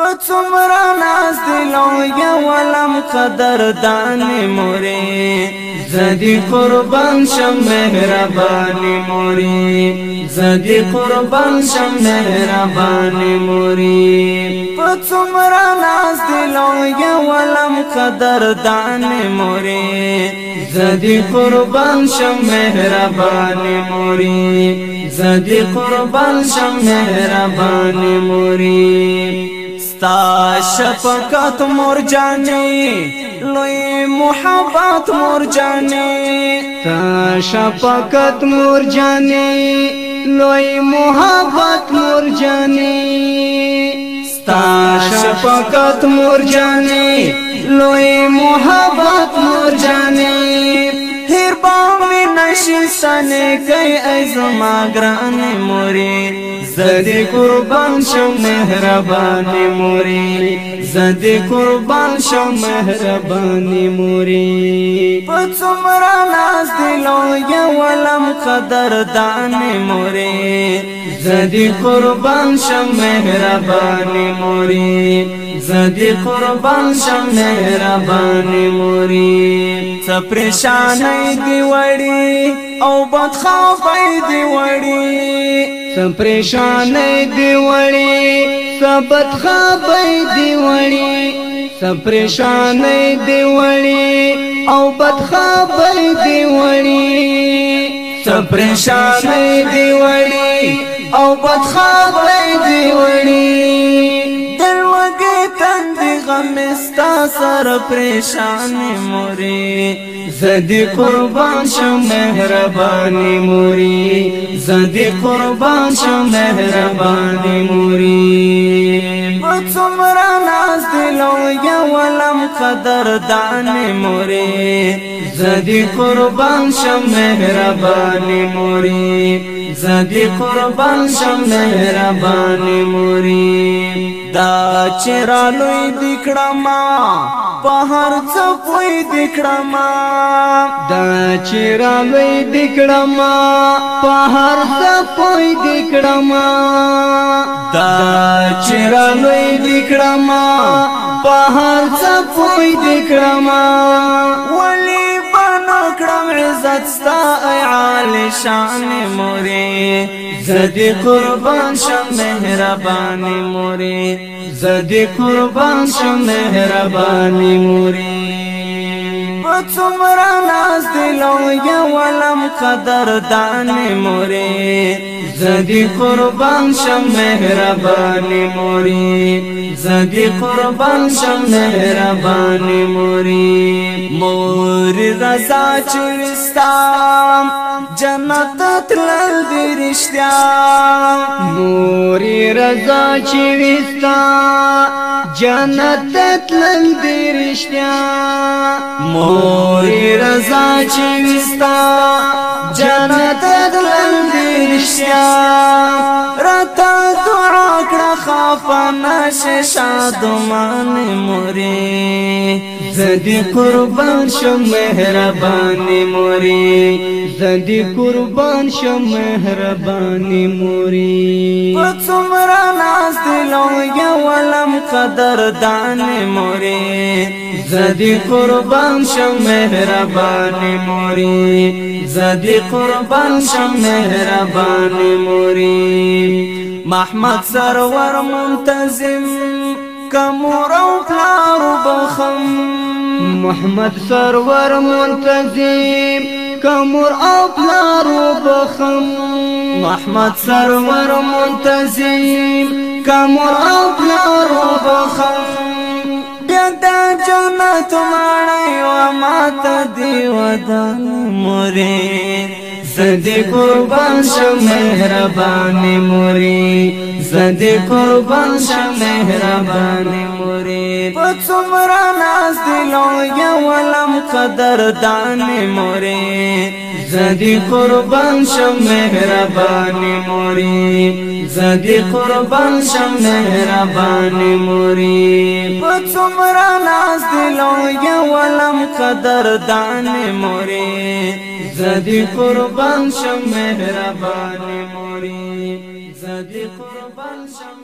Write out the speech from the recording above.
پڅومره ناز دلو یا ولم قدردان مورې زدي قربان شم مهرباني مورې زدي قربان شم مهرباني مورې پڅومره ناز دلو یا ولم قدردان مورې زدي قربان شم مهرباني مورې زدي قربان شم مهرباني مورې ستا شفقت مور جانې لوی محبت مور جانې تا شفقت مور جانې لوی محبت مور جانې ستا شفقت مور جانې لوی محبت مور جانې هر باوی نشي سنې کوي ای زما ګرانې مورې زدی قربان شم مهربانی موری زدی قربان شم مهربانی موری پڅومره ناز دلو یو ولم قدردان موری زدی قربان شم مهربانی موری زدی قربان شم مهربانی موری څه پریشانې دی وړي او بد خوفې دی وړي سم پریشان دی وړي سبت خبي دی وړي سم پریشان دی وړي او بد خبي دی وړي سم پریشان دی وړي او بد خبي دی وړي مستا سر پریشان موری زدی قربان شم مهربانی موری زدی قربان شم مهربانی موری څومره ناز دلو یا ولم قدر دان موری زدی قربان شم مهربانی موری زدی قربان شم مهربانی موری دا چرالوی دکړه ما په هر څه پوي دکړه ما دا چیرا لوی دکړما په هر څه پوي دکړما دا چیرا لوی دکړما په هر څه پوي دکړما ولی بنو کړم عزت ستا عال شان موري زدي قربان شم مهرباني موري زدي قربان شم مهرباني موري څومره ناز دلو یا ولم قدردان مورې زدي قربان شم مهربان مورې زدي قربان شم مهربان مورې مورې رضا چورستام جنت تلل دی رشتیا مورې رضا چورستا جنت تلل دی رشتیا مور رضا چې وستا جنت دلن دې رښتیا راته دعا کړه خفا نشه شادمان مورې زدي قربان شو مهرباني مورې زدی قربان شو مهربانی موری څومره ناز دلوګه ولم قدر دان موری زدی قربان شو مهربانی موری زدی قربان شو مهربانی موری محمد سرور منتظم کمور او پلار بخم محمد سرور منتظم کمور او پلارو بخم محمد سرور منتظم کمور او پلارو بخم بیدا جنت مانی و مات مرید زدی قربان شم مهربان موری زدی قربان شم مهربان موری پڅومره ناز دلو یا ولم قدردان موری زدی قربان شم مهربان موری زدی قربان شم مهربان موری پڅومره ناز دلو یا ولم قدردان موری زدی قربان شم مهربان موری زدی قربان شم